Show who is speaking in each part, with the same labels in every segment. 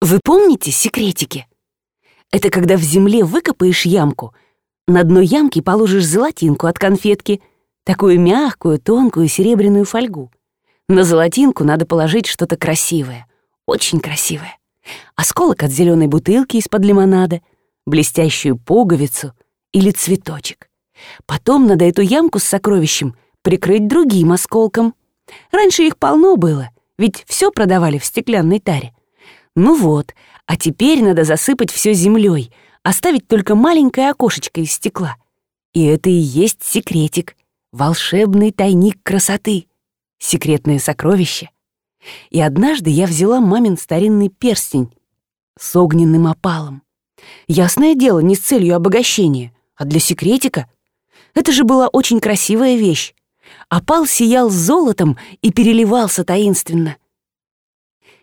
Speaker 1: Вы помните секретики? Это когда в земле выкопаешь ямку, на дно ямки положишь золотинку от конфетки, такую мягкую, тонкую серебряную фольгу. На золотинку надо положить что-то красивое, очень красивое. Осколок от зеленой бутылки из-под лимонада, блестящую пуговицу или цветочек. Потом надо эту ямку с сокровищем прикрыть другим осколком. Раньше их полно было, ведь все продавали в стеклянной таре. Ну вот, а теперь надо засыпать все землей, оставить только маленькое окошечко из стекла. И это и есть секретик, волшебный тайник красоты, секретное сокровище. И однажды я взяла мамин старинный перстень с огненным опалом. Ясное дело, не с целью обогащения, а для секретика. Это же была очень красивая вещь. Опал сиял золотом и переливался таинственно.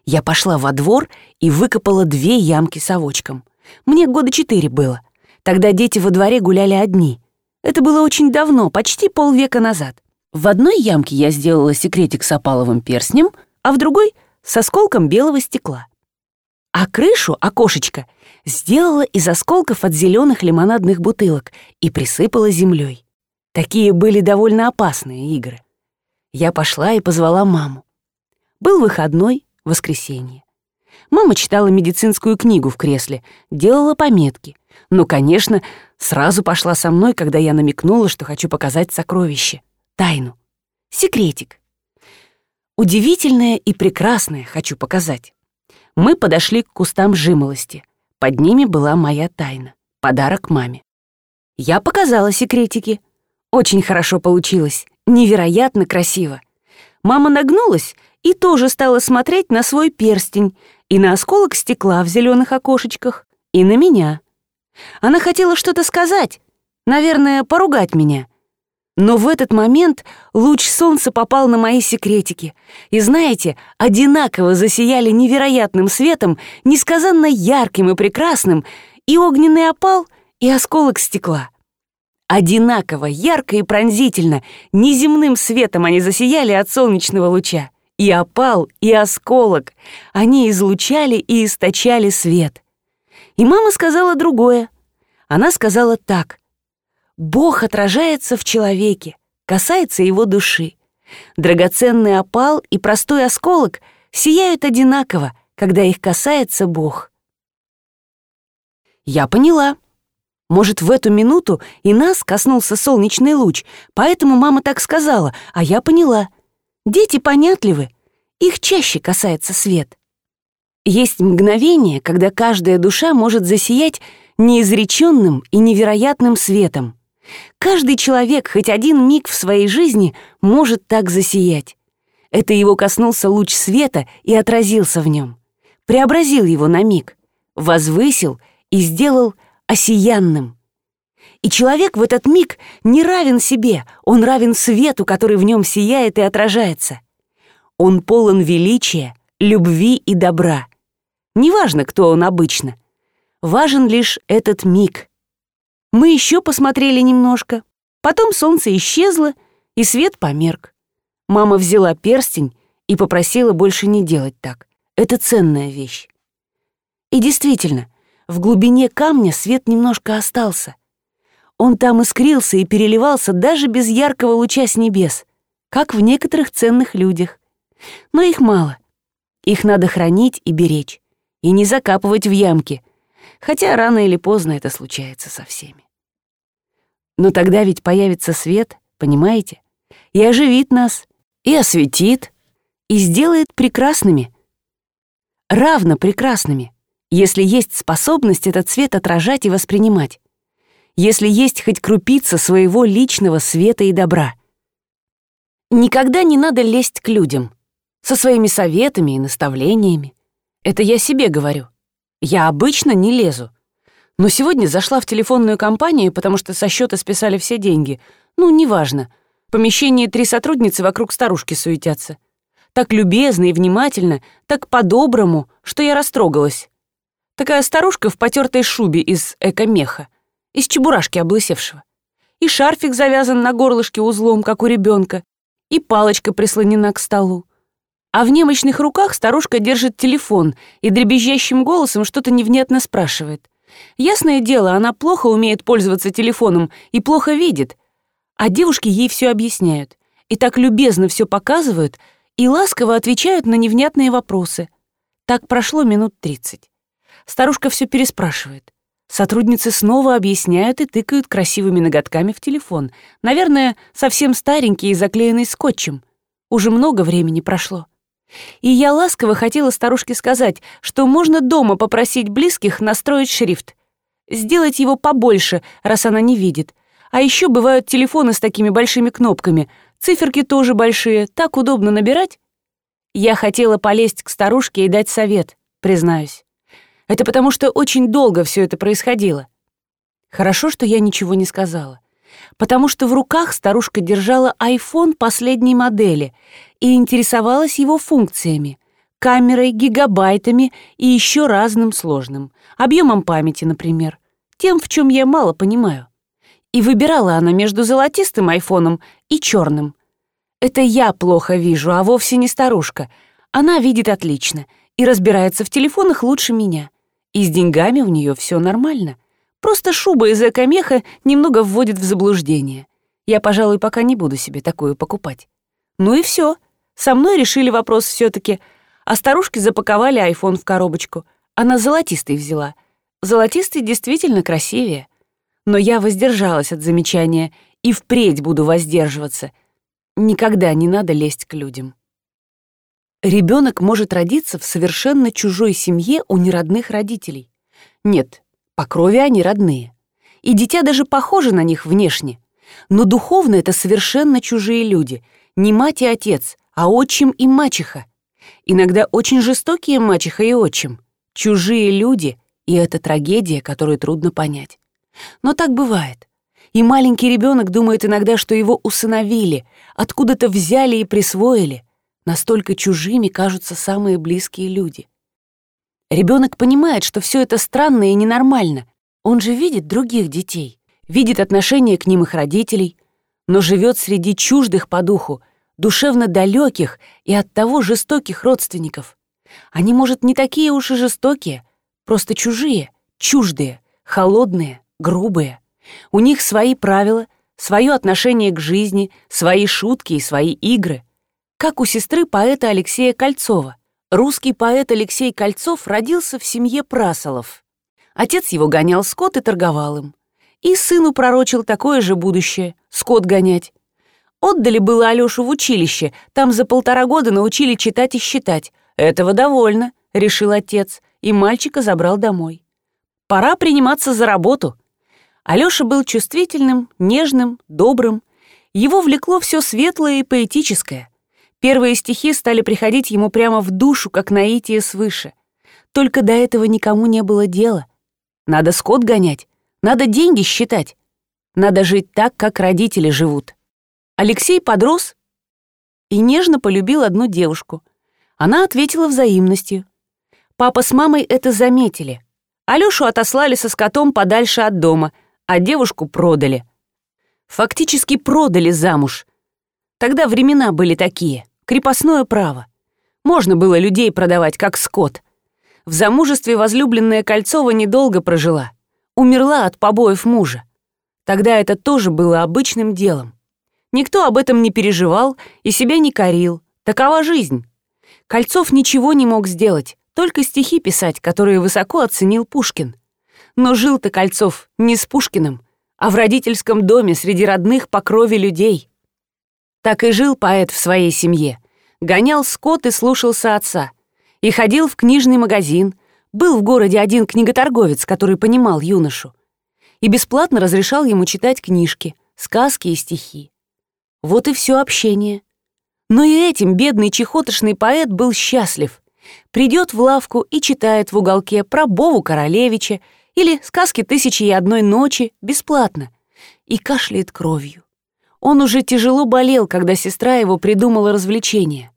Speaker 1: Я пошла во двор и выкопала две ямки совочком. Мне года четыре было. Тогда дети во дворе гуляли одни. Это было очень давно, почти полвека назад. В одной ямке я сделала секретик с опаловым перстнем, а в другой — с осколком белого стекла. А крышу, окошечко, сделала из осколков от зеленых лимонадных бутылок и присыпала землей. Такие были довольно опасные игры. Я пошла и позвала маму. Был выходной, воскресенье. Мама читала медицинскую книгу в кресле, делала пометки. Но, конечно, сразу пошла со мной, когда я намекнула, что хочу показать сокровище. Тайну. Секретик. Удивительное и прекрасное хочу показать. Мы подошли к кустам жимолости. Под ними была моя тайна. Подарок маме. Я показала секретики. Очень хорошо получилось. Невероятно красиво. Мама нагнулась и тоже стала смотреть на свой перстень и на осколок стекла в зеленых окошечках, и на меня. Она хотела что-то сказать, наверное, поругать меня. Но в этот момент луч солнца попал на мои секретики, и, знаете, одинаково засияли невероятным светом, несказанно ярким и прекрасным, и огненный опал, и осколок стекла. Одинаково, ярко и пронзительно, неземным светом они засияли от солнечного луча. И опал, и осколок. Они излучали и источали свет. И мама сказала другое. Она сказала так. «Бог отражается в человеке, касается его души. Драгоценный опал и простой осколок сияют одинаково, когда их касается Бог». Я поняла. Может, в эту минуту и нас коснулся солнечный луч, поэтому мама так сказала, а я поняла — Дети понятливы, их чаще касается свет. Есть мгновение, когда каждая душа может засиять неизреченным и невероятным светом. Каждый человек хоть один миг в своей жизни может так засиять. Это его коснулся луч света и отразился в нем. Преобразил его на миг, возвысил и сделал осиянным. И человек в этот миг не равен себе, он равен свету, который в нем сияет и отражается. Он полон величия, любви и добра. Неважно, кто он обычно. Важен лишь этот миг. Мы еще посмотрели немножко. Потом солнце исчезло, и свет померк. Мама взяла перстень и попросила больше не делать так. Это ценная вещь. И действительно, в глубине камня свет немножко остался — он там искрился и переливался даже без яркого луча с небес, как в некоторых ценных людях. Но их мало. Их надо хранить и беречь, и не закапывать в ямки, хотя рано или поздно это случается со всеми. Но тогда ведь появится свет, понимаете, и оживит нас, и осветит, и сделает прекрасными. Равно прекрасными, если есть способность этот свет отражать и воспринимать если есть хоть крупица своего личного света и добра. Никогда не надо лезть к людям со своими советами и наставлениями. Это я себе говорю. Я обычно не лезу. Но сегодня зашла в телефонную компанию, потому что со счета списали все деньги. Ну, неважно. В помещении три сотрудницы вокруг старушки суетятся. Так любезно и внимательно, так по-доброму, что я растрогалась. Такая старушка в потертой шубе из эко-меха из чебурашки облысевшего. И шарфик завязан на горлышке узлом, как у ребенка, и палочка прислонена к столу. а в немощных руках старушка держит телефон и дребезжащим голосом что-то невнятно спрашивает. Ясное дело, она плохо умеет пользоваться телефоном и плохо видит, а девушки ей все объясняют и так любезно все показывают и ласково отвечают на невнятные вопросы. Так прошло минут тридцать. Старушка все переспрашивает. Сотрудницы снова объясняют и тыкают красивыми ноготками в телефон. Наверное, совсем старенький и заклеенный скотчем. Уже много времени прошло. И я ласково хотела старушке сказать, что можно дома попросить близких настроить шрифт. Сделать его побольше, раз она не видит. А еще бывают телефоны с такими большими кнопками. Циферки тоже большие, так удобно набирать. Я хотела полезть к старушке и дать совет, признаюсь. Это потому, что очень долго все это происходило. Хорошо, что я ничего не сказала. Потому что в руках старушка держала iPhone последней модели и интересовалась его функциями — камерой, гигабайтами и еще разным сложным, объемом памяти, например, тем, в чем я мало понимаю. И выбирала она между золотистым айфоном и черным. Это я плохо вижу, а вовсе не старушка. Она видит отлично и разбирается в телефонах лучше меня. И с деньгами у нее все нормально. Просто шуба из эко-меха немного вводит в заблуждение. Я, пожалуй, пока не буду себе такую покупать. Ну и все. Со мной решили вопрос все таки А старушки запаковали айфон в коробочку. Она золотистый взяла. Золотистый действительно красивее. Но я воздержалась от замечания и впредь буду воздерживаться. Никогда не надо лезть к людям. Ребенок может родиться в совершенно чужой семье у неродных родителей. Нет, по крови они родные. И дитя даже похоже на них внешне. Но духовно это совершенно чужие люди. Не мать и отец, а отчим и мачеха. Иногда очень жестокие мачеха и отчим. Чужие люди, и это трагедия, которую трудно понять. Но так бывает. И маленький ребенок думает иногда, что его усыновили, откуда-то взяли и присвоили. Настолько чужими кажутся самые близкие люди. Ребенок понимает, что все это странно и ненормально. Он же видит других детей, видит отношение к ним их родителей, но живет среди чуждых по духу, душевно далеких и оттого жестоких родственников. Они, может, не такие уж и жестокие, просто чужие, чуждые, холодные, грубые. У них свои правила, свое отношение к жизни, свои шутки и свои игры как у сестры поэта Алексея Кольцова. Русский поэт Алексей Кольцов родился в семье Прасолов. Отец его гонял скот и торговал им. И сыну пророчил такое же будущее — скот гонять. Отдали было Алёшу в училище, там за полтора года научили читать и считать. Этого довольно, — решил отец, и мальчика забрал домой. Пора приниматься за работу. Алёша был чувствительным, нежным, добрым. Его влекло все светлое и поэтическое — Первые стихи стали приходить ему прямо в душу, как наитие свыше. Только до этого никому не было дела. Надо скот гонять, надо деньги считать. Надо жить так, как родители живут. Алексей подрос и нежно полюбил одну девушку. Она ответила взаимностью. Папа с мамой это заметили. Алёшу отослали со скотом подальше от дома, а девушку продали. Фактически продали замуж. Тогда времена были такие крепостное право. Можно было людей продавать как скот. В замужестве возлюбленная Кольцова недолго прожила. Умерла от побоев мужа. Тогда это тоже было обычным делом. Никто об этом не переживал и себя не корил. Такова жизнь. Кольцов ничего не мог сделать, только стихи писать, которые высоко оценил Пушкин. Но жил-то Кольцов не с Пушкиным, а в родительском доме среди родных по крови людей. Так и жил поэт в своей семье. Гонял скот и слушался отца. И ходил в книжный магазин. Был в городе один книготорговец, который понимал юношу. И бесплатно разрешал ему читать книжки, сказки и стихи. Вот и все общение. Но и этим бедный чехотошный поэт был счастлив. Придет в лавку и читает в уголке про Бову Королевича или сказки «Тысячи и одной ночи» бесплатно и кашляет кровью. Он уже тяжело болел, когда сестра его придумала развлечение.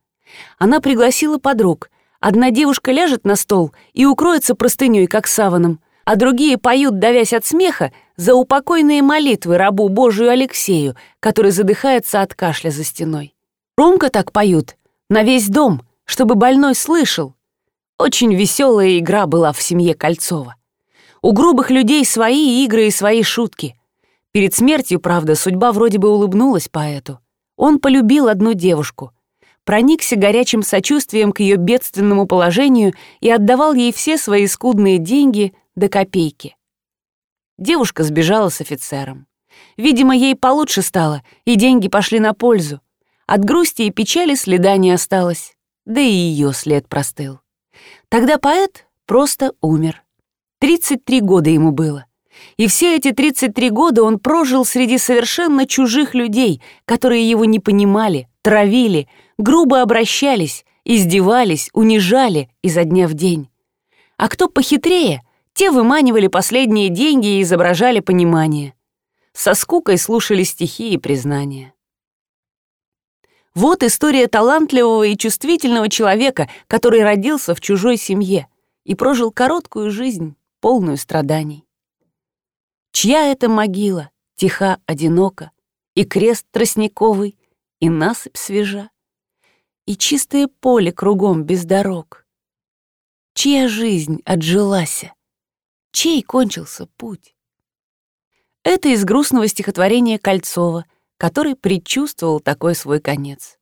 Speaker 1: Она пригласила подруг. Одна девушка ляжет на стол и укроется простыней, как саваном, а другие поют, давясь от смеха, за упокойные молитвы рабу Божию Алексею, который задыхается от кашля за стеной. Ромка так поют, на весь дом, чтобы больной слышал. Очень веселая игра была в семье Кольцова. У грубых людей свои игры и свои шутки. Перед смертью, правда, судьба вроде бы улыбнулась поэту. Он полюбил одну девушку, проникся горячим сочувствием к ее бедственному положению и отдавал ей все свои скудные деньги до копейки. Девушка сбежала с офицером. Видимо, ей получше стало, и деньги пошли на пользу. От грусти и печали следа не осталось, да и ее след простыл. Тогда поэт просто умер. 33 года ему было. И все эти 33 года он прожил среди совершенно чужих людей, которые его не понимали, травили, грубо обращались, издевались, унижали изо дня в день. А кто похитрее, те выманивали последние деньги и изображали понимание. Со скукой слушали стихи и признания. Вот история талантливого и чувствительного человека, который родился в чужой семье и прожил короткую жизнь, полную страданий. Чья это могила, тиха, одинока, И крест тростниковый, и насыпь свежа, И чистое поле кругом без дорог. Чья жизнь отжилася, чей кончился путь? Это из грустного стихотворения Кольцова, который предчувствовал такой свой конец.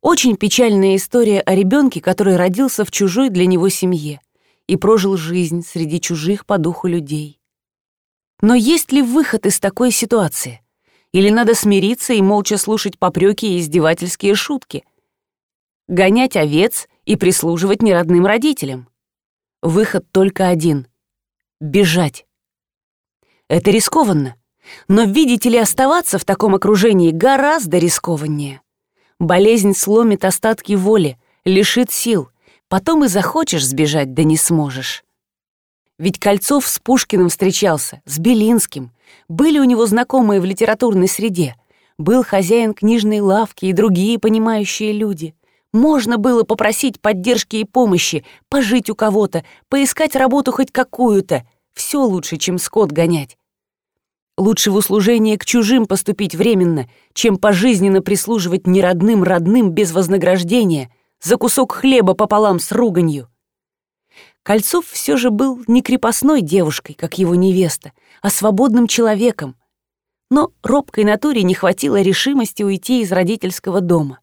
Speaker 1: Очень печальная история о ребенке, который родился в чужой для него семье и прожил жизнь среди чужих по духу людей. Но есть ли выход из такой ситуации? Или надо смириться и молча слушать попреки и издевательские шутки? Гонять овец и прислуживать неродным родителям? Выход только один — бежать. Это рискованно. Но видите ли, оставаться в таком окружении гораздо рискованнее. Болезнь сломит остатки воли, лишит сил. Потом и захочешь сбежать, да не сможешь. Ведь Кольцов с Пушкиным встречался, с Белинским. Были у него знакомые в литературной среде. Был хозяин книжной лавки и другие понимающие люди. Можно было попросить поддержки и помощи, пожить у кого-то, поискать работу хоть какую-то. Все лучше, чем скот гонять. Лучше в услужение к чужим поступить временно, чем пожизненно прислуживать неродным родным без вознаграждения, за кусок хлеба пополам с руганью. Кольцов все же был не крепостной девушкой, как его невеста, а свободным человеком. Но робкой натуре не хватило решимости уйти из родительского дома.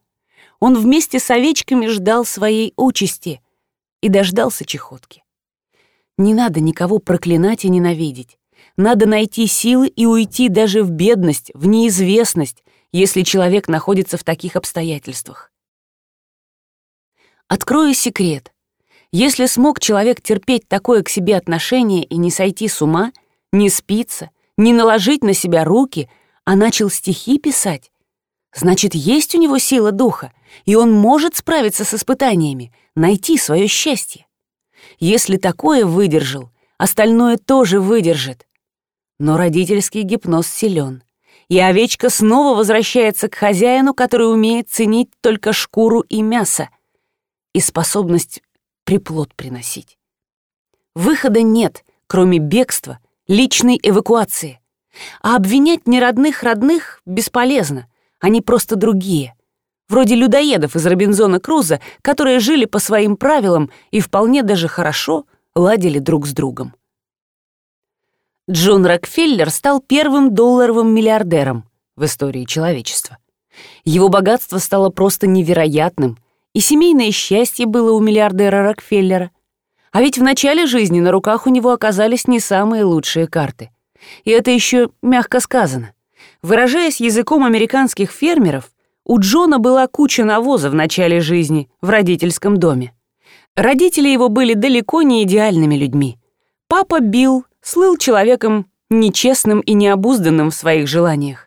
Speaker 1: Он вместе с овечками ждал своей участи и дождался чехотки. Не надо никого проклинать и ненавидеть. Надо найти силы и уйти даже в бедность, в неизвестность, если человек находится в таких обстоятельствах. Открою секрет. Если смог человек терпеть такое к себе отношение и не сойти с ума, не спиться, не наложить на себя руки, а начал стихи писать, значит, есть у него сила духа, и он может справиться с испытаниями, найти свое счастье. Если такое выдержал, остальное тоже выдержит. Но родительский гипноз силен, и овечка снова возвращается к хозяину, который умеет ценить только шкуру и мясо, и способность приплод приносить. Выхода нет, кроме бегства, личной эвакуации. А обвинять неродных родных бесполезно, они просто другие. Вроде людоедов из Робинзона Круза, которые жили по своим правилам и вполне даже хорошо ладили друг с другом. Джон Рокфеллер стал первым долларовым миллиардером в истории человечества. Его богатство стало просто невероятным — и семейное счастье было у миллиардера Рокфеллера. А ведь в начале жизни на руках у него оказались не самые лучшие карты. И это еще мягко сказано. Выражаясь языком американских фермеров, у Джона была куча навоза в начале жизни в родительском доме. Родители его были далеко не идеальными людьми. Папа Билл слыл человеком нечестным и необузданным в своих желаниях.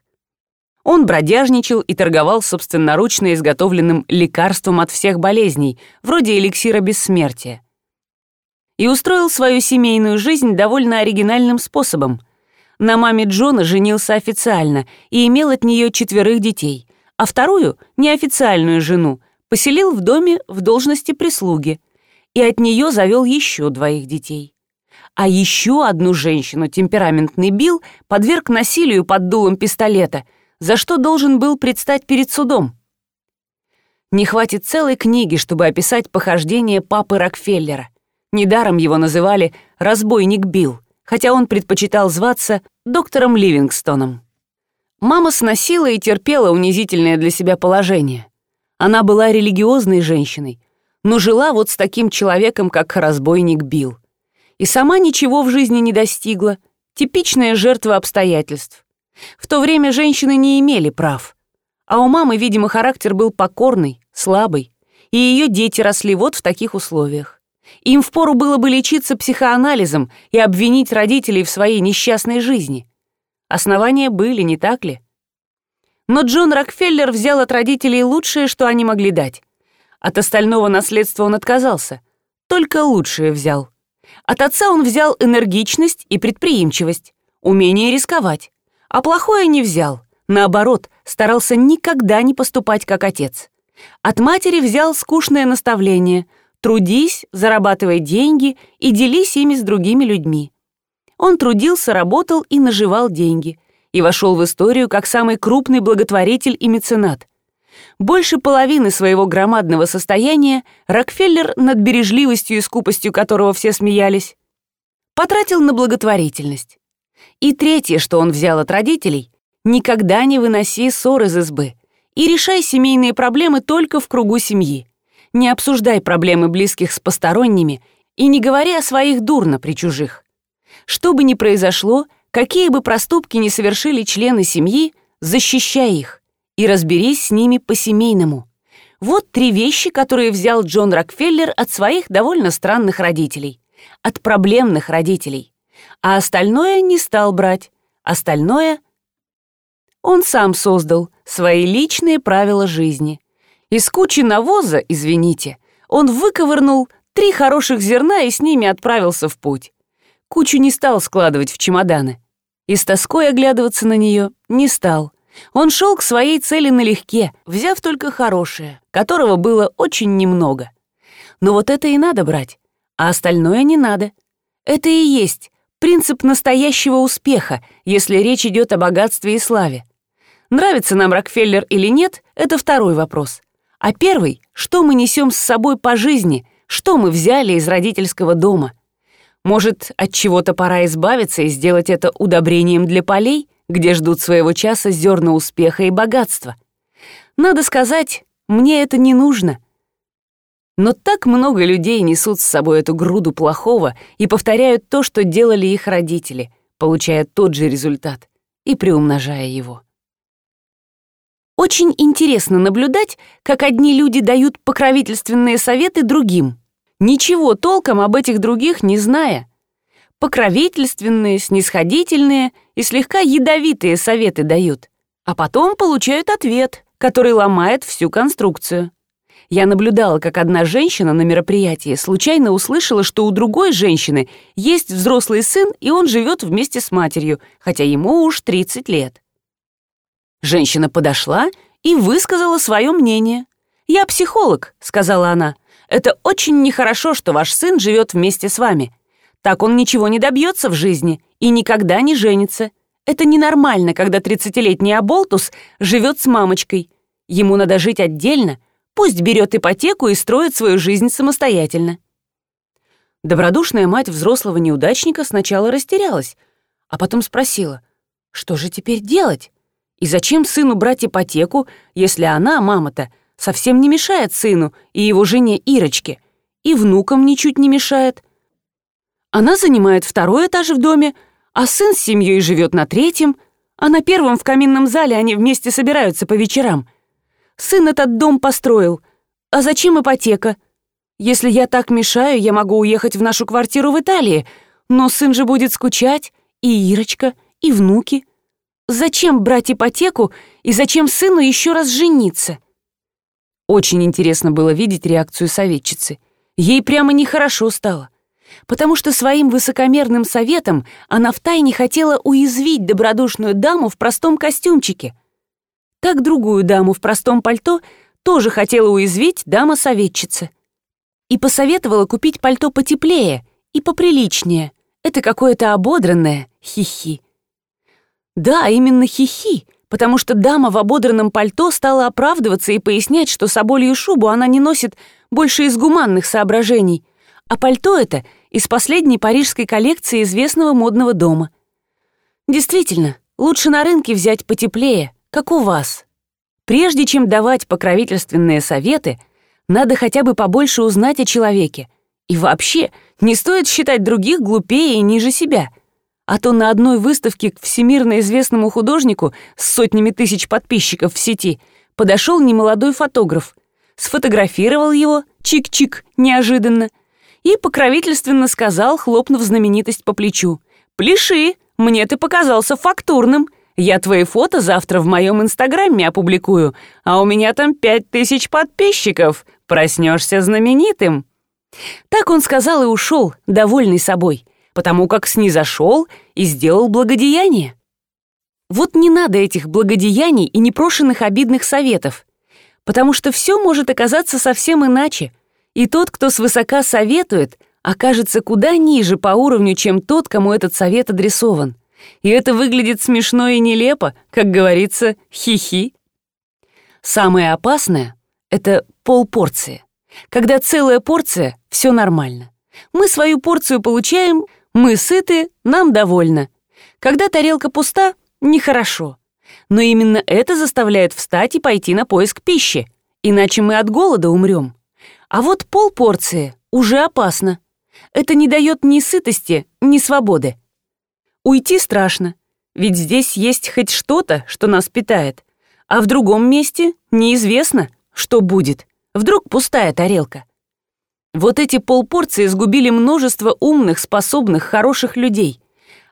Speaker 1: Он бродяжничал и торговал собственноручно изготовленным лекарством от всех болезней, вроде эликсира бессмертия. И устроил свою семейную жизнь довольно оригинальным способом. На маме Джона женился официально и имел от нее четверых детей, а вторую, неофициальную жену, поселил в доме в должности прислуги и от нее завел еще двоих детей. А еще одну женщину темпераментный Билл подверг насилию под дулом пистолета — за что должен был предстать перед судом. Не хватит целой книги, чтобы описать похождения папы Рокфеллера. Недаром его называли «разбойник Билл», хотя он предпочитал зваться доктором Ливингстоном. Мама сносила и терпела унизительное для себя положение. Она была религиозной женщиной, но жила вот с таким человеком, как разбойник Билл. И сама ничего в жизни не достигла, типичная жертва обстоятельств. В то время женщины не имели прав. А у мамы, видимо, характер был покорный, слабый, и ее дети росли вот в таких условиях. Им впору было бы лечиться психоанализом и обвинить родителей в своей несчастной жизни. Основания были, не так ли? Но Джон Рокфеллер взял от родителей лучшее, что они могли дать. От остального наследства он отказался. Только лучшее взял. От отца он взял энергичность и предприимчивость, умение рисковать. А плохое не взял. Наоборот, старался никогда не поступать как отец. От матери взял скучное наставление «трудись, зарабатывай деньги и делись ими с другими людьми». Он трудился, работал и наживал деньги. И вошел в историю как самый крупный благотворитель и меценат. Больше половины своего громадного состояния Рокфеллер, над бережливостью и скупостью которого все смеялись, потратил на благотворительность. И третье, что он взял от родителей, никогда не выноси ссор из избы и решай семейные проблемы только в кругу семьи. Не обсуждай проблемы близких с посторонними и не говори о своих дурно при чужих. Что бы ни произошло, какие бы проступки ни совершили члены семьи, защищай их и разберись с ними по-семейному. Вот три вещи, которые взял Джон Рокфеллер от своих довольно странных родителей. От проблемных родителей. А остальное не стал брать. Остальное он сам создал свои личные правила жизни. Из кучи навоза, извините, он выковырнул три хороших зерна и с ними отправился в путь. Кучу не стал складывать в чемоданы. И с тоской оглядываться на нее не стал. Он шел к своей цели налегке, взяв только хорошее, которого было очень немного. Но вот это и надо брать, а остальное не надо. Это и есть принцип настоящего успеха, если речь идет о богатстве и славе. Нравится нам Рокфеллер или нет, это второй вопрос. А первый, что мы несем с собой по жизни, что мы взяли из родительского дома. Может, от чего-то пора избавиться и сделать это удобрением для полей, где ждут своего часа зерна успеха и богатства. Надо сказать, мне это не нужно. Но так много людей несут с собой эту груду плохого и повторяют то, что делали их родители, получая тот же результат и приумножая его. Очень интересно наблюдать, как одни люди дают покровительственные советы другим, ничего толком об этих других не зная. Покровительственные, снисходительные и слегка ядовитые советы дают, а потом получают ответ, который ломает всю конструкцию. Я наблюдала, как одна женщина на мероприятии случайно услышала, что у другой женщины есть взрослый сын, и он живет вместе с матерью, хотя ему уж 30 лет. Женщина подошла и высказала свое мнение. «Я психолог», — сказала она. «Это очень нехорошо, что ваш сын живет вместе с вами. Так он ничего не добьется в жизни и никогда не женится. Это ненормально, когда тридцатилетний Аболтус живет с мамочкой. Ему надо жить отдельно, пусть берет ипотеку и строит свою жизнь самостоятельно». Добродушная мать взрослого неудачника сначала растерялась, а потом спросила, «Что же теперь делать?» И зачем сыну брать ипотеку, если она, мама-то, совсем не мешает сыну и его жене Ирочке, и внукам ничуть не мешает? Она занимает второй этаж в доме, а сын с семьей живет на третьем, а на первом в каминном зале они вместе собираются по вечерам. Сын этот дом построил. А зачем ипотека? Если я так мешаю, я могу уехать в нашу квартиру в Италии, но сын же будет скучать, и Ирочка, и внуки — Зачем брать ипотеку и зачем сыну еще раз жениться? Очень интересно было видеть реакцию советчицы. Ей прямо нехорошо стало. Потому что своим высокомерным советом она втайне хотела уязвить добродушную даму в простом костюмчике. Так другую даму в простом пальто тоже хотела уязвить дама-советчица. И посоветовала купить пальто потеплее и поприличнее. Это какое-то ободранное, хихи. -хи. Да, именно хихи, потому что дама в ободранном пальто стала оправдываться и пояснять, что соболью шубу она не носит больше из гуманных соображений, а пальто это из последней парижской коллекции известного модного дома. Действительно, лучше на рынке взять потеплее, как у вас. Прежде чем давать покровительственные советы, надо хотя бы побольше узнать о человеке. И вообще, не стоит считать других глупее и ниже себя. А то на одной выставке к всемирно известному художнику с сотнями тысяч подписчиков в сети подошел немолодой фотограф, сфотографировал его, чик-чик, неожиданно, и покровительственно сказал, хлопнув знаменитость по плечу, «Пляши, мне ты показался фактурным, я твои фото завтра в моем инстаграме опубликую, а у меня там пять тысяч подписчиков. Проснешься знаменитым». Так он сказал и ушел, довольный собой, потому как снизошел и сделал благодеяние. Вот не надо этих благодеяний и непрошенных обидных советов, потому что все может оказаться совсем иначе, и тот, кто свысока советует, окажется куда ниже по уровню, чем тот, кому этот совет адресован. И это выглядит смешно и нелепо, как говорится, хихи. Самое опасное — это полпорции. Когда целая порция — все нормально. Мы свою порцию получаем, мы сыты, нам довольно. Когда тарелка пуста — нехорошо. Но именно это заставляет встать и пойти на поиск пищи, иначе мы от голода умрем. А вот полпорции уже опасно. Это не дает ни сытости, ни свободы. Уйти страшно, ведь здесь есть хоть что-то, что нас питает, а в другом месте неизвестно, что будет. Вдруг пустая тарелка. Вот эти полпорции сгубили множество умных, способных, хороших людей.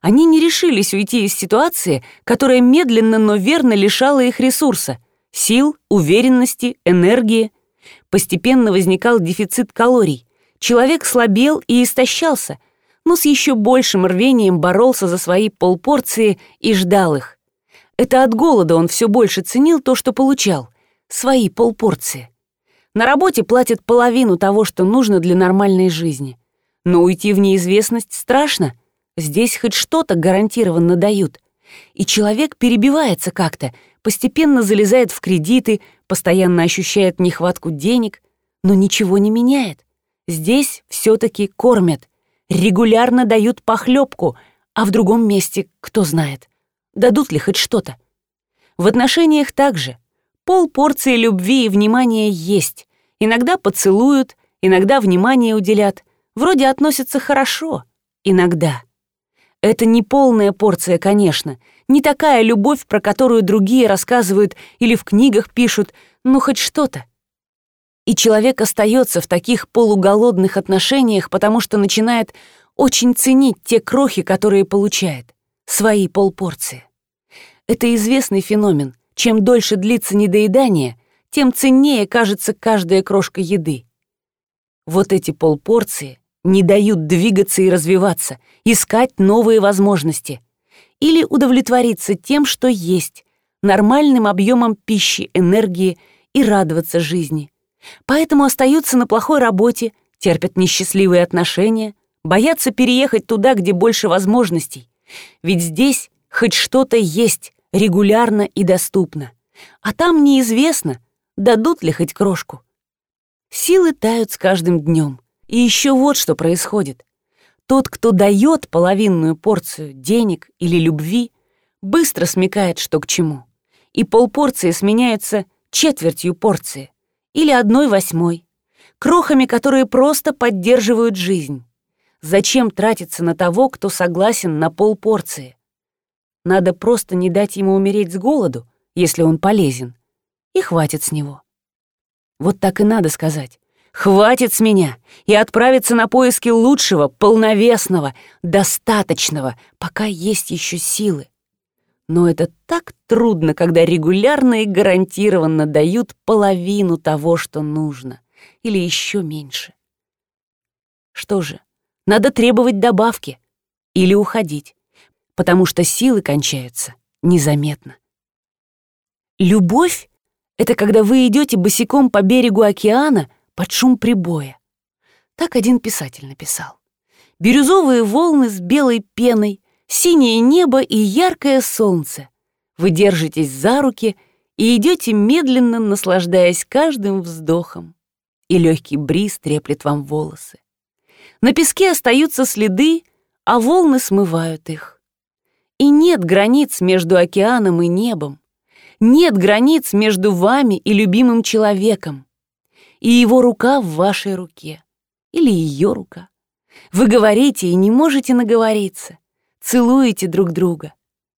Speaker 1: Они не решились уйти из ситуации, которая медленно, но верно лишала их ресурса — сил, уверенности, энергии. Постепенно возникал дефицит калорий. Человек слабел и истощался — но с еще большим рвением боролся за свои полпорции и ждал их. Это от голода он все больше ценил то, что получал. Свои полпорции. На работе платят половину того, что нужно для нормальной жизни. Но уйти в неизвестность страшно. Здесь хоть что-то гарантированно дают. И человек перебивается как-то, постепенно залезает в кредиты, постоянно ощущает нехватку денег, но ничего не меняет. Здесь все таки кормят — регулярно дают похлебку, а в другом месте кто знает, дадут ли хоть что-то. В отношениях также. Пол порции любви и внимания есть. Иногда поцелуют, иногда внимание уделят. Вроде относятся хорошо. Иногда. Это не полная порция, конечно. Не такая любовь, про которую другие рассказывают или в книгах пишут, но хоть что-то. И человек остается в таких полуголодных отношениях, потому что начинает очень ценить те крохи, которые получает, свои полпорции. Это известный феномен. Чем дольше длится недоедание, тем ценнее кажется каждая крошка еды. Вот эти полпорции не дают двигаться и развиваться, искать новые возможности. Или удовлетвориться тем, что есть, нормальным объемом пищи, энергии и радоваться жизни — Поэтому остаются на плохой работе, терпят несчастливые отношения, боятся переехать туда, где больше возможностей. Ведь здесь хоть что-то есть регулярно и доступно. А там неизвестно, дадут ли хоть крошку. Силы тают с каждым днем. И еще вот что происходит. Тот, кто дает половинную порцию денег или любви, быстро смекает, что к чему. И полпорции сменяются четвертью порции или одной восьмой, крохами, которые просто поддерживают жизнь. Зачем тратиться на того, кто согласен на полпорции? Надо просто не дать ему умереть с голоду, если он полезен, и хватит с него. Вот так и надо сказать. Хватит с меня и отправиться на поиски лучшего, полновесного, достаточного, пока есть еще силы. Но это так трудно, когда регулярно и гарантированно дают половину того, что нужно, или еще меньше. Что же, надо требовать добавки или уходить, потому что силы кончаются незаметно. Любовь — это когда вы идете босиком по берегу океана под шум прибоя. Так один писатель написал. Бирюзовые волны с белой пеной — синее небо и яркое солнце. Вы держитесь за руки и идете медленно, наслаждаясь каждым вздохом. И легкий бриз треплет вам волосы. На песке остаются следы, а волны смывают их. И нет границ между океаном и небом. Нет границ между вами и любимым человеком. И его рука в вашей руке. Или ее рука. Вы говорите и не можете наговориться. Целуете друг друга.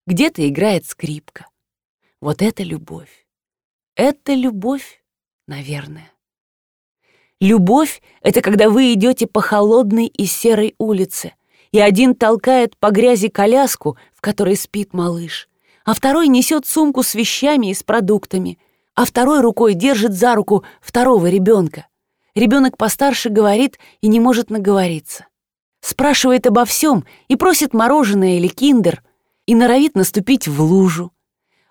Speaker 1: Где-то играет скрипка. Вот это любовь. Это любовь, наверное. Любовь — это когда вы идете по холодной и серой улице, и один толкает по грязи коляску, в которой спит малыш, а второй несет сумку с вещами и с продуктами, а второй рукой держит за руку второго ребенка. Ребенок постарше говорит и не может наговориться. Спрашивает обо всем и просит мороженое или киндер, и норовит наступить в лужу.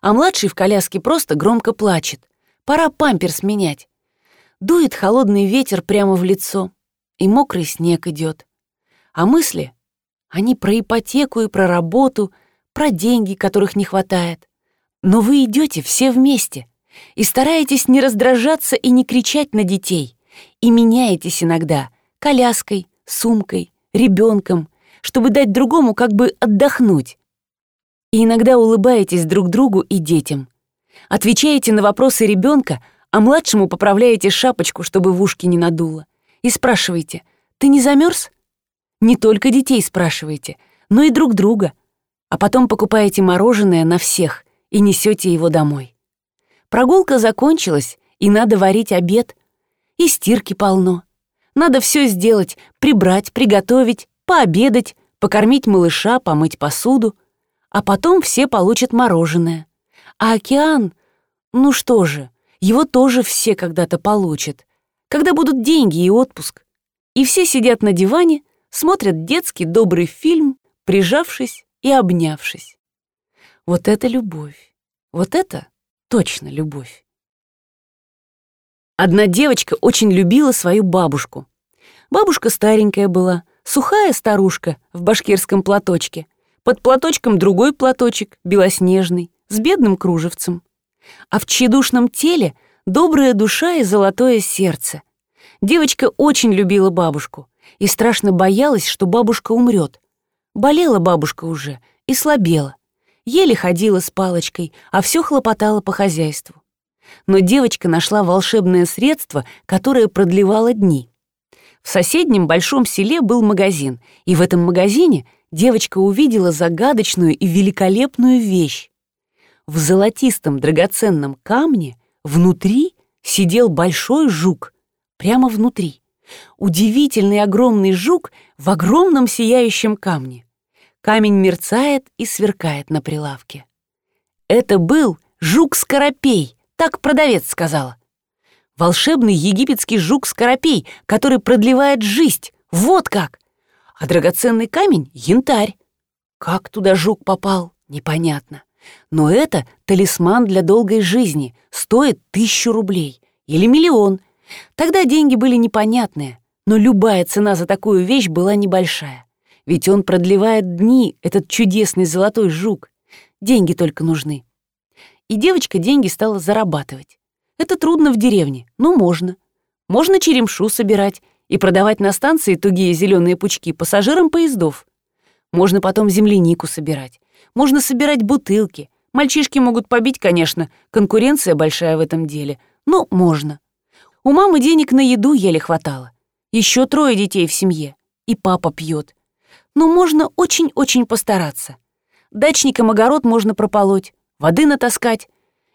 Speaker 1: А младший в коляске просто громко плачет. Пора памперс менять. Дует холодный ветер прямо в лицо, и мокрый снег идет. А мысли они про ипотеку и про работу, про деньги, которых не хватает. Но вы идете все вместе и стараетесь не раздражаться и не кричать на детей, и меняетесь иногда коляской, сумкой, ребенком, чтобы дать другому как бы отдохнуть. И иногда улыбаетесь друг другу и детям. Отвечаете на вопросы ребенка, а младшему поправляете шапочку, чтобы в ушки не надуло. И спрашиваете, «Ты не замерз? Не только детей спрашиваете, но и друг друга. А потом покупаете мороженое на всех и несете его домой. Прогулка закончилась, и надо варить обед. И стирки полно. Надо все сделать, прибрать, приготовить, пообедать, покормить малыша, помыть посуду. А потом все получат мороженое. А океан, ну что же, его тоже все когда-то получат. Когда будут деньги и отпуск. И все сидят на диване смотрят детский добрый фильм, прижавшись и обнявшись. Вот это любовь. Вот это точно любовь. Одна девочка очень любила свою бабушку. Бабушка старенькая была, сухая старушка в башкирском платочке. Под платочком другой платочек, белоснежный, с бедным кружевцем. А в тщедушном теле добрая душа и золотое сердце. Девочка очень любила бабушку и страшно боялась, что бабушка умрет. Болела бабушка уже и слабела. Еле ходила с палочкой, а все хлопотала по хозяйству. Но девочка нашла волшебное средство, которое продлевало дни. В соседнем большом селе был магазин, и в этом магазине девочка увидела загадочную и великолепную вещь. В золотистом драгоценном камне внутри сидел большой жук, прямо внутри. Удивительный огромный жук в огромном сияющем камне. Камень мерцает и сверкает на прилавке. Это был жук-скоропей, так продавец сказала. Волшебный египетский жук-скоропей, который продлевает жизнь. Вот как! А драгоценный камень — янтарь. Как туда жук попал, непонятно. Но это талисман для долгой жизни, стоит тысячу рублей или миллион — Тогда деньги были непонятные, но любая цена за такую вещь была небольшая. Ведь он продлевает дни, этот чудесный золотой жук. Деньги только нужны. И девочка деньги стала зарабатывать. Это трудно в деревне, но можно. Можно черемшу собирать и продавать на станции тугие зеленые пучки пассажирам поездов. Можно потом землянику собирать. Можно собирать бутылки. Мальчишки могут побить, конечно, конкуренция большая в этом деле, но можно. У мамы денег на еду еле хватало. Еще трое детей в семье. И папа пьет. Но можно очень-очень постараться. Дачникам огород можно прополоть, воды натаскать.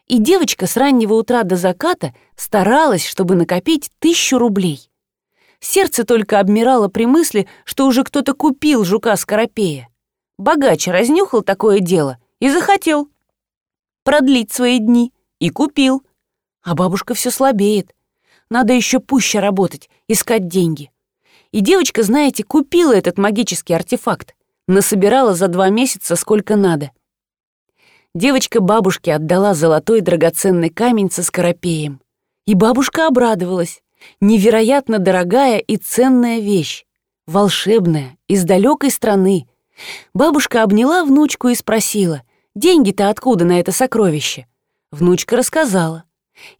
Speaker 1: И девочка с раннего утра до заката старалась, чтобы накопить тысячу рублей. Сердце только обмирало при мысли, что уже кто-то купил жука-скоропея. Богач разнюхал такое дело и захотел продлить свои дни. И купил. А бабушка все слабеет. Надо еще пуще работать, искать деньги. И девочка, знаете, купила этот магический артефакт. Насобирала за два месяца сколько надо. Девочка бабушке отдала золотой драгоценный камень со скоропеем. И бабушка обрадовалась. Невероятно дорогая и ценная вещь. Волшебная, из далекой страны. Бабушка обняла внучку и спросила, Деньги-то откуда на это сокровище? Внучка рассказала.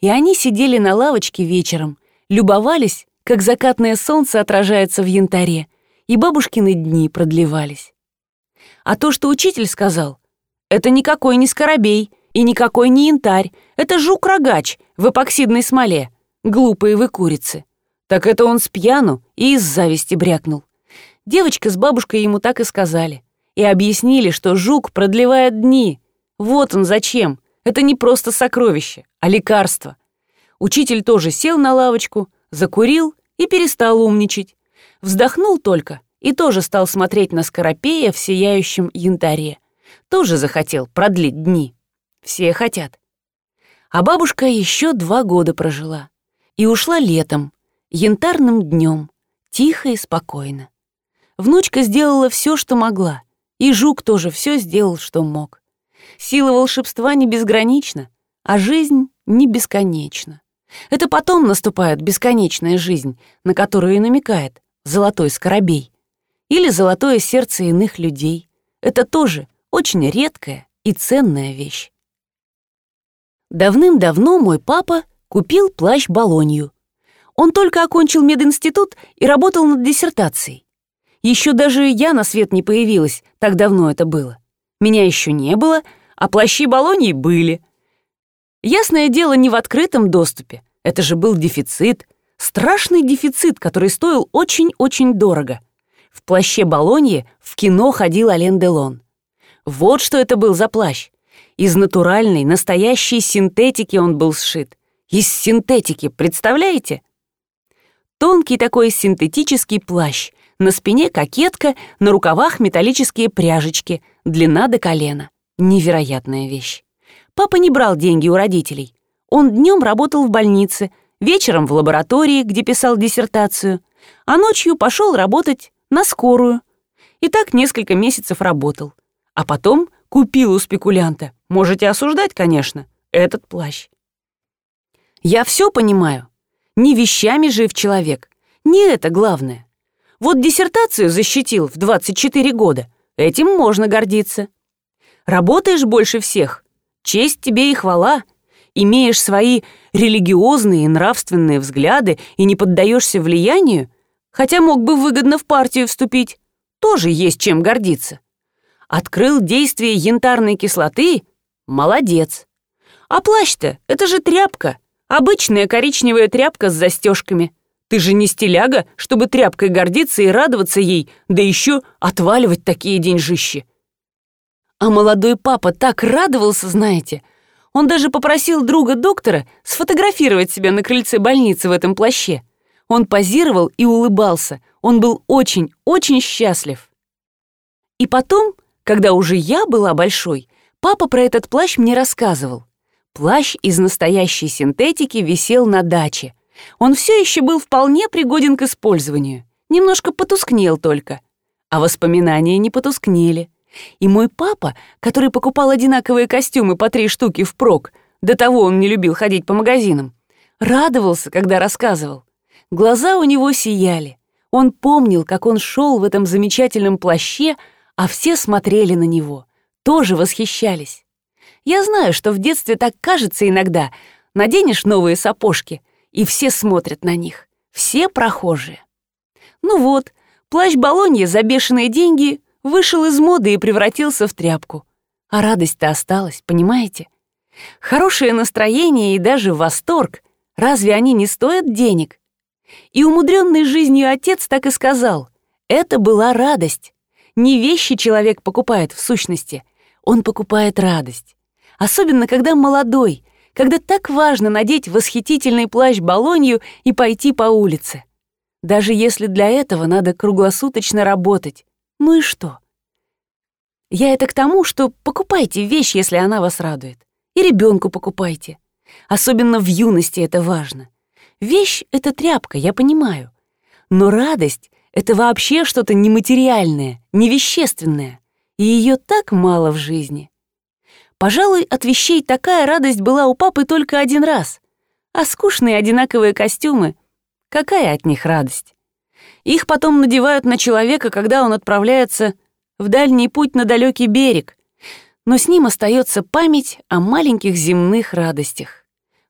Speaker 1: И они сидели на лавочке вечером, любовались, как закатное солнце отражается в янтаре, и бабушкины дни продлевались. А то, что учитель сказал, это никакой не скоробей и никакой не янтарь, это жук-рогач в эпоксидной смоле, глупые вы курицы. Так это он с пьяну и из зависти брякнул. Девочка с бабушкой ему так и сказали. И объяснили, что жук продлевает дни. Вот он зачем. Это не просто сокровище, а лекарство. Учитель тоже сел на лавочку, закурил и перестал умничать. Вздохнул только и тоже стал смотреть на Скоропея в сияющем янтаре. Тоже захотел продлить дни. Все хотят. А бабушка еще два года прожила. И ушла летом, янтарным днем, тихо и спокойно. Внучка сделала все, что могла, и Жук тоже все сделал, что мог. Сила волшебства не безгранична, а жизнь не бесконечна. Это потом наступает бесконечная жизнь, на которую и намекает золотой скоробей. Или золотое сердце иных людей. Это тоже очень редкая и ценная вещь. Давным-давно мой папа купил плащ Болонью. Он только окончил мединститут и работал над диссертацией. Еще даже я на свет не появилась, так давно это было. Меня еще не было, а плащи Болоньи были. Ясное дело, не в открытом доступе. Это же был дефицит. Страшный дефицит, который стоил очень-очень дорого. В плаще Болоньи в кино ходил Ален Делон. Вот что это был за плащ. Из натуральной, настоящей синтетики он был сшит. Из синтетики, представляете? Тонкий такой синтетический плащ — на спине кокетка, на рукавах металлические пряжечки, длина до колена. Невероятная вещь. Папа не брал деньги у родителей. Он днем работал в больнице, вечером в лаборатории, где писал диссертацию, а ночью пошел работать на скорую. И так несколько месяцев работал. А потом купил у спекулянта, можете осуждать, конечно, этот плащ. Я все понимаю. Не вещами жив человек. Не это главное. Вот диссертацию защитил в 24 года. Этим можно гордиться. Работаешь больше всех. Честь тебе и хвала. Имеешь свои религиозные и нравственные взгляды и не поддаешься влиянию, хотя мог бы выгодно в партию вступить, тоже есть чем гордиться. Открыл действие янтарной кислоты — молодец. А плащ-то — это же тряпка, обычная коричневая тряпка с застежками — ты же не стиляга, чтобы тряпкой гордиться и радоваться ей, да еще отваливать такие деньжищи. А молодой папа так радовался, знаете. Он даже попросил друга доктора сфотографировать себя на крыльце больницы в этом плаще. Он позировал и улыбался. Он был очень, очень счастлив. И потом, когда уже я была большой, папа про этот плащ мне рассказывал. Плащ из настоящей синтетики висел на даче — он все еще был вполне пригоден к использованию, немножко потускнел только. А воспоминания не потускнели. И мой папа, который покупал одинаковые костюмы по три штуки впрок, до того он не любил ходить по магазинам, радовался, когда рассказывал. Глаза у него сияли. Он помнил, как он шел в этом замечательном плаще, а все смотрели на него, тоже восхищались. Я знаю, что в детстве так кажется иногда. Наденешь новые сапожки — и все смотрят на них, все прохожие. Ну вот, плащ Болонья за бешеные деньги вышел из моды и превратился в тряпку. А радость-то осталась, понимаете? Хорошее настроение и даже восторг, разве они не стоят денег? И умудренный жизнью отец так и сказал, это была радость. Не вещи человек покупает в сущности, он покупает радость. Особенно, когда молодой, когда так важно надеть восхитительный плащ Болонью и пойти по улице. Даже если для этого надо круглосуточно работать. Ну и что? Я это к тому, что покупайте вещь, если она вас радует. И ребенку покупайте. Особенно в юности это важно. Вещь — это тряпка, я понимаю. Но радость — это вообще что-то нематериальное, невещественное. И ее так мало в жизни. Пожалуй, от вещей такая радость была у папы только один раз. А скучные одинаковые костюмы — какая от них радость? Их потом надевают на человека, когда он отправляется в дальний путь на далекий берег. но с ним остается память о маленьких земных радостях.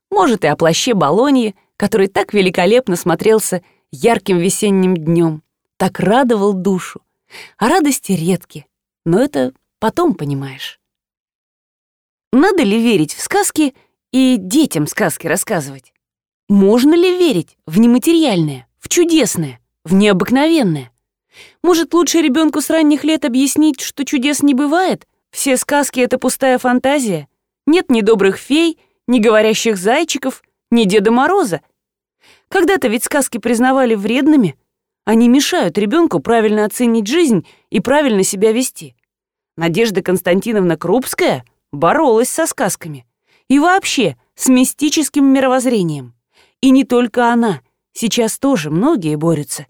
Speaker 1: Может, и о плаще Болоньи, который так великолепно смотрелся ярким весенним днем, так радовал душу. А радости редки, но это потом понимаешь. Надо ли верить в сказки и детям сказки рассказывать? Можно ли верить в нематериальное, в чудесное, в необыкновенное? Может, лучше ребенку с ранних лет объяснить, что чудес не бывает? Все сказки — это пустая фантазия? Нет ни добрых фей, ни говорящих зайчиков, ни Деда Мороза. Когда-то ведь сказки признавали вредными. Они мешают ребенку правильно оценить жизнь и правильно себя вести. Надежда Константиновна Крупская боролась со сказками. И вообще с мистическим мировоззрением. И не только она. Сейчас тоже многие борются.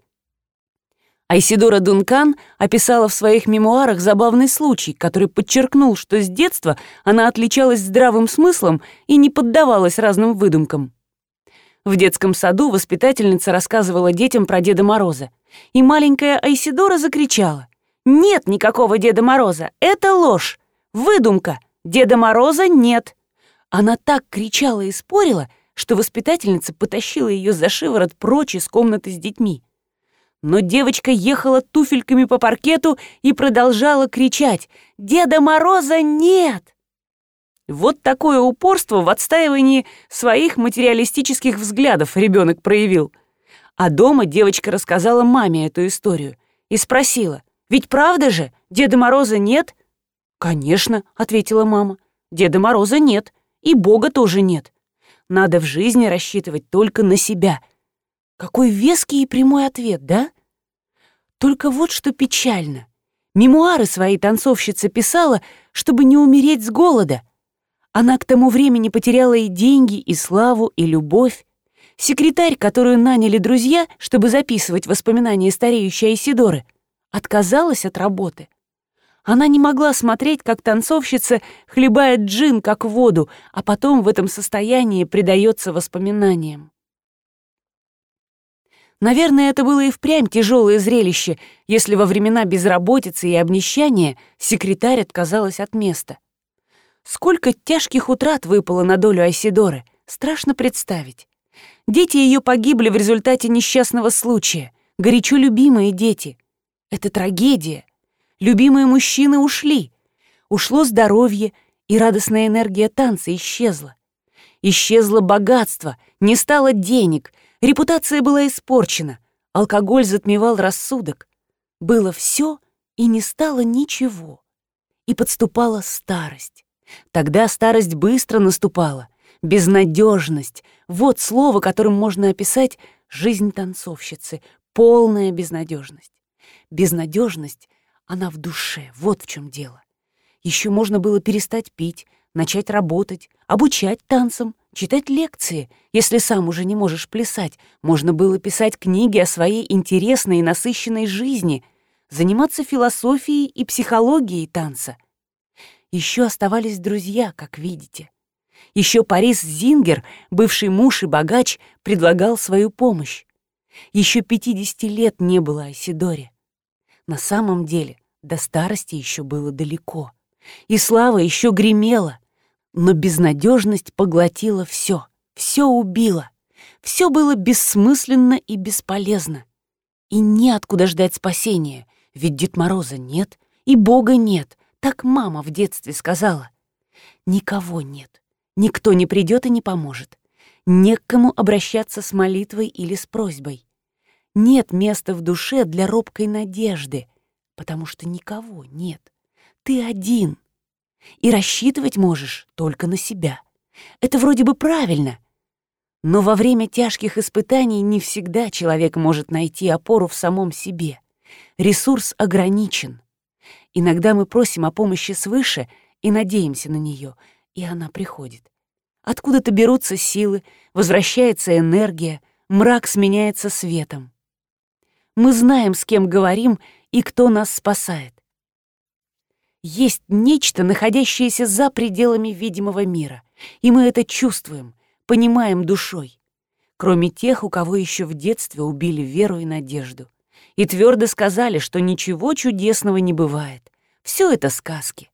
Speaker 1: Айсидора Дункан описала в своих мемуарах забавный случай, который подчеркнул, что с детства она отличалась здравым смыслом и не поддавалась разным выдумкам. В детском саду воспитательница рассказывала детям про Деда Мороза, и маленькая Айсидора закричала. «Нет никакого Деда Мороза! Это ложь! Выдумка! Деда Мороза нет!» Она так кричала и спорила, что воспитательница потащила ее за шиворот прочь из комнаты с детьми но девочка ехала туфельками по паркету и продолжала кричать «Деда Мороза нет!». Вот такое упорство в отстаивании своих материалистических взглядов ребенок проявил. А дома девочка рассказала маме эту историю и спросила «Ведь правда же, Деда Мороза нет?» «Конечно», — ответила мама, «Деда Мороза нет, и Бога тоже нет. Надо в жизни рассчитывать только на себя». Какой веский и прямой ответ, да? Только вот что печально. Мемуары свои танцовщица писала, чтобы не умереть с голода. Она к тому времени потеряла и деньги, и славу, и любовь. Секретарь, которую наняли друзья, чтобы записывать воспоминания стареющей Айсидоры, отказалась от работы. Она не могла смотреть, как танцовщица хлебает джин, как воду, а потом в этом состоянии предается воспоминаниям. Наверное, это было и впрямь тяжелое зрелище, если во времена безработицы и обнищания секретарь отказалась от места. Сколько тяжких утрат выпало на долю Айсидоры, страшно представить. Дети ее погибли в результате несчастного случая, горячо любимые дети. Это трагедия. Любимые мужчины ушли. Ушло здоровье, и радостная энергия танца исчезла. Исчезло богатство, не стало денег — Репутация была испорчена, алкоголь затмевал рассудок. Было все и не стало ничего. И подступала старость. Тогда старость быстро наступала. Безнадежность — вот слово, которым можно описать жизнь танцовщицы. Полная безнадежность. Безнадежность, она в душе, вот в чем дело. Еще можно было перестать пить, начать работать, обучать танцам — читать лекции, если сам уже не можешь плясать. Можно было писать книги о своей интересной и насыщенной жизни, заниматься философией и психологией танца. Еще оставались друзья, как видите. Еще Парис Зингер, бывший муж и богач, предлагал свою помощь. Еще 50 лет не было Айсидоре. На самом деле до старости еще было далеко. И слава еще гремела. Но безнадежность поглотила все, все убила. Все было бессмысленно и бесполезно. И неоткуда ждать спасения, ведь Дед Мороза нет и Бога нет, так мама в детстве сказала. Никого нет, никто не придет и не поможет. Не к кому обращаться с молитвой или с просьбой. Нет места в душе для робкой надежды, потому что никого нет. Ты один — и рассчитывать можешь только на себя. Это вроде бы правильно. Но во время тяжких испытаний не всегда человек может найти опору в самом себе. Ресурс ограничен. Иногда мы просим о помощи свыше и надеемся на нее, и она приходит. Откуда-то берутся силы, возвращается энергия, мрак сменяется светом. Мы знаем, с кем говорим и кто нас спасает есть нечто, находящееся за пределами видимого мира, и мы это чувствуем, понимаем душой, кроме тех, у кого еще в детстве убили веру и надежду, и твердо сказали, что ничего чудесного не бывает, все это сказки.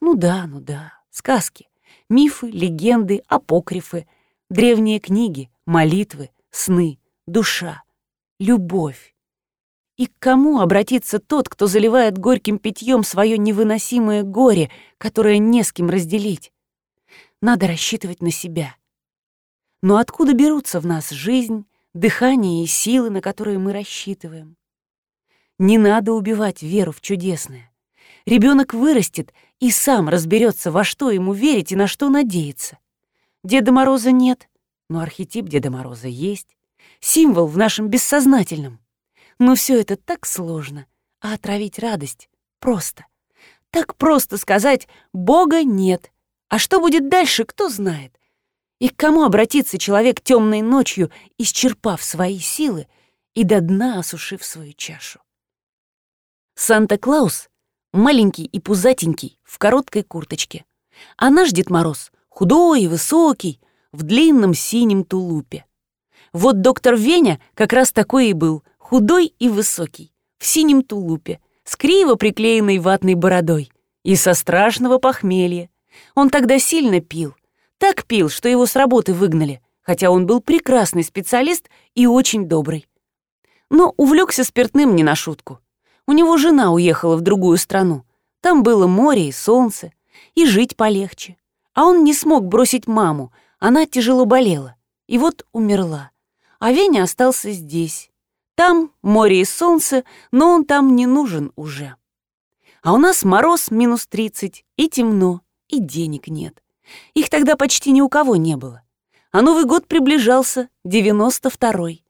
Speaker 1: Ну да, ну да, сказки, мифы, легенды, апокрифы, древние книги, молитвы, сны, душа, любовь. И к кому обратится тот, кто заливает горьким питьем свое невыносимое горе, которое не с кем разделить? Надо рассчитывать на себя. Но откуда берутся в нас жизнь, дыхание и силы, на которые мы рассчитываем? Не надо убивать веру в чудесное. Ребенок вырастет и сам разберется, во что ему верить и на что надеяться. Деда Мороза нет, но архетип Деда Мороза есть. Символ в нашем бессознательном. Но все это так сложно, а отравить радость просто. Так просто сказать «Бога нет», а что будет дальше, кто знает. И к кому обратиться человек темной ночью, исчерпав свои силы и до дна осушив свою чашу? Санта-Клаус маленький и пузатенький, в короткой курточке. А наш Дед Мороз худой и высокий, в длинном синем тулупе. Вот доктор Веня как раз такой и был, худой и высокий, в синем тулупе, с криво приклеенной ватной бородой и со страшного похмелья. Он тогда сильно пил, так пил, что его с работы выгнали, хотя он был прекрасный специалист и очень добрый. Но увлекся спиртным не на шутку. У него жена уехала в другую страну. Там было море и солнце, и жить полегче. А он не смог бросить маму, она тяжело болела. И вот умерла. А Веня остался здесь, там море и солнце, но он там не нужен уже. А у нас мороз минус тридцать, и темно, и денег нет. Их тогда почти ни у кого не было. А Новый год приближался, девяносто второй.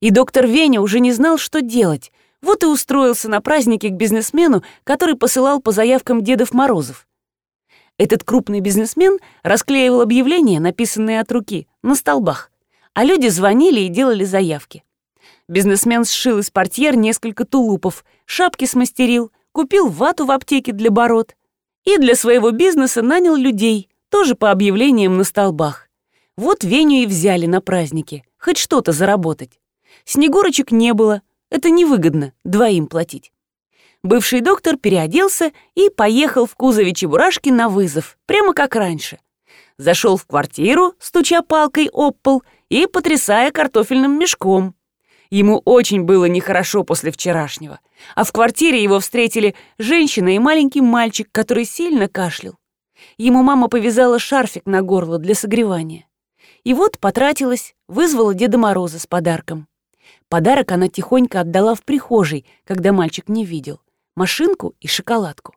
Speaker 1: И доктор Веня уже не знал, что делать, вот и устроился на празднике к бизнесмену, который посылал по заявкам Дедов Морозов. Этот крупный бизнесмен расклеивал объявления, написанные от руки, на столбах, а люди звонили и делали заявки. Бизнесмен сшил из портьер несколько тулупов, шапки смастерил, купил вату в аптеке для бород и для своего бизнеса нанял людей, тоже по объявлениям на столбах. Вот Веню и взяли на праздники, хоть что-то заработать. Снегурочек не было, это невыгодно, двоим платить. Бывший доктор переоделся и поехал в кузове Чебурашки на вызов, прямо как раньше. Зашел в квартиру, стуча палкой об пол и потрясая картофельным мешком. Ему очень было нехорошо после вчерашнего. А в квартире его встретили женщина и маленький мальчик, который сильно кашлял. Ему мама повязала шарфик на горло для согревания. И вот потратилась, вызвала Деда Мороза с подарком. Подарок она тихонько отдала в прихожей, когда мальчик не видел. Машинку и шоколадку.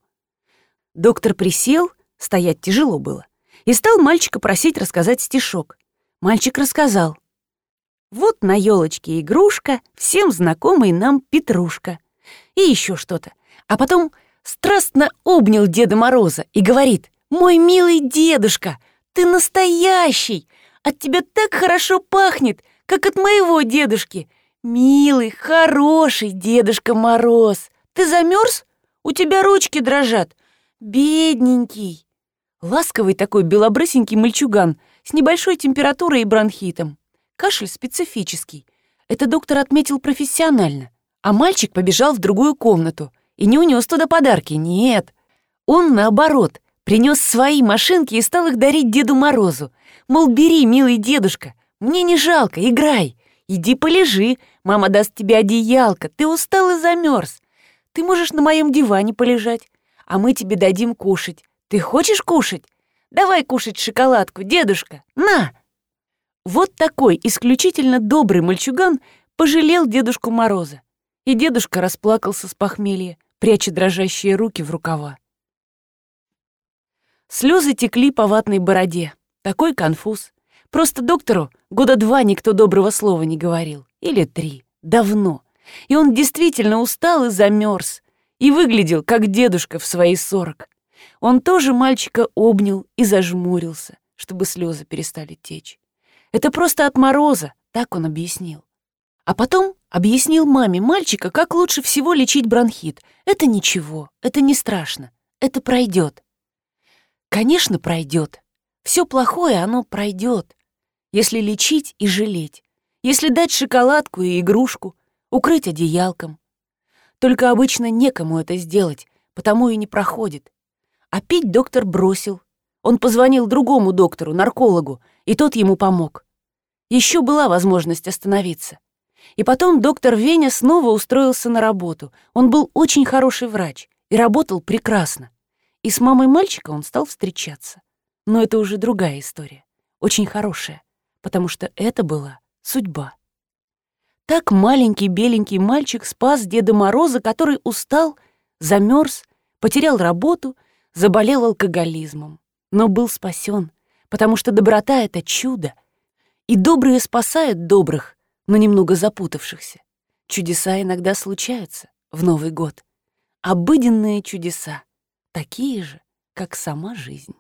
Speaker 1: Доктор присел, стоять тяжело было, и стал мальчика просить рассказать стишок. Мальчик рассказал. Вот на елочке игрушка, всем знакомый нам Петрушка. И еще что-то. А потом страстно обнял Деда Мороза и говорит, «Мой милый дедушка, ты настоящий! От тебя так хорошо пахнет, как от моего дедушки! Милый, хороший Дедушка Мороз! Ты замерз? У тебя ручки дрожат! Бедненький!» Ласковый такой белобрысенький мальчуган с небольшой температурой и бронхитом. Кашель специфический. Это доктор отметил профессионально. А мальчик побежал в другую комнату и не унес туда подарки. Нет. Он, наоборот, принес свои машинки и стал их дарить Деду Морозу. Мол, бери, милый дедушка, мне не жалко, играй. Иди полежи, мама даст тебе одеялко, ты устал и замерз. Ты можешь на моем диване полежать, а мы тебе дадим кушать. Ты хочешь кушать? Давай кушать шоколадку, дедушка, на!» Вот такой исключительно добрый мальчуган пожалел Дедушку Мороза. И дедушка расплакался с похмелья, пряча дрожащие руки в рукава. Слезы текли по ватной бороде. Такой конфуз. Просто доктору года два никто доброго слова не говорил. Или три. Давно. И он действительно устал и замерз. И выглядел, как дедушка в свои сорок. Он тоже мальчика обнял и зажмурился, чтобы слезы перестали течь. Это просто от мороза, так он объяснил. А потом объяснил маме мальчика, как лучше всего лечить бронхит. Это ничего, это не страшно, это пройдет. Конечно, пройдет. Все плохое, оно пройдет. Если лечить и жалеть. Если дать шоколадку и игрушку, укрыть одеялком. Только обычно некому это сделать, потому и не проходит. А пить доктор бросил. Он позвонил другому доктору, наркологу, и тот ему помог. Еще была возможность остановиться. И потом доктор Веня снова устроился на работу. Он был очень хороший врач и работал прекрасно. И с мамой мальчика он стал встречаться. Но это уже другая история, очень хорошая, потому что это была судьба. Так маленький беленький мальчик спас Деда Мороза, который устал, замерз, потерял работу, заболел алкоголизмом, но был спасен, потому что доброта — это чудо, и добрые спасают добрых, но немного запутавшихся. Чудеса иногда случаются в Новый год. Обыденные чудеса, такие же, как сама жизнь.